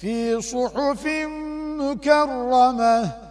في صحف مكرمة.